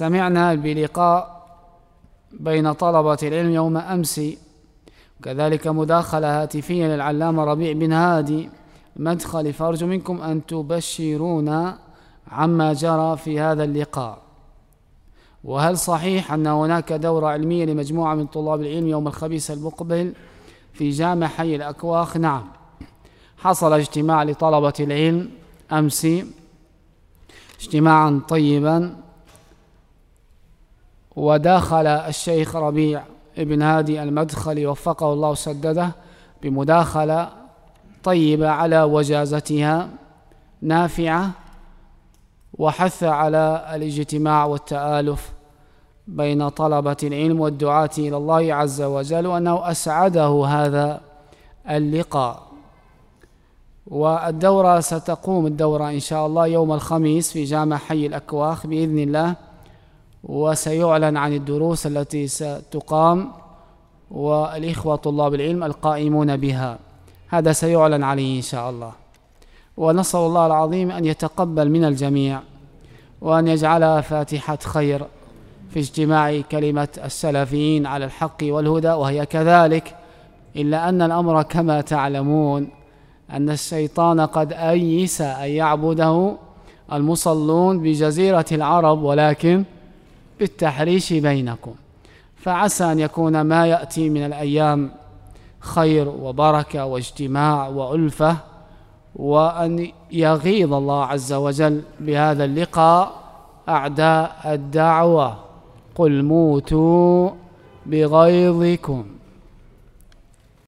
سمعنا بلقاء بين طلبة العلم يوم أمس. وكذلك مداخلة هاتفية للعلامة ربيع بن هادي. مدخل فأرجو منكم أن تبشرونا عما جرى في هذا اللقاء. وهل صحيح أن هناك دورة علمية لمجموعة من طلاب العلم يوم الخميس المقبل في جامع حي الأكواخ؟ نعم. حصل اجتماع لطلبة العلم أمس. اجتماعا طيبا. وداخل الشيخ ربيع ابن هادي المدخلي وفقه الله سدده بمداخلة طيبة على وجازتها نافعة وحث على الاجتماع والتآلف بين طلبة العلم والدعاة إلى الله عز وجل وأنه أسعده هذا اللقاء. والدورة ستقوم الدورة إن شاء الله يوم الخميس في جامع حي الأكواخ بإذن الله. وسيعلن عن الدروس التي ستقام والإخوة طلاب العلم القائمون بها. هذا سيعلن عليه إن شاء الله. ونسأل الله العظيم أن يتقبل من الجميع وأن يجعلها فاتحة خير في اجتماع كلمة السلفيين على الحق والهدى وهي كذلك إلا أن الأمر كما تعلمون أن الشيطان قد أيس أن يعبده المصلون بجزيرة العرب ولكن بالتحريش بينكم. فعسى أن يكون ما يأتي من الأيام خير وبركة واجتماع وألفة وأن يغيظ الله عز وجل بهذا اللقاء أعداء الدعوة. قل موتوا بغيظكم.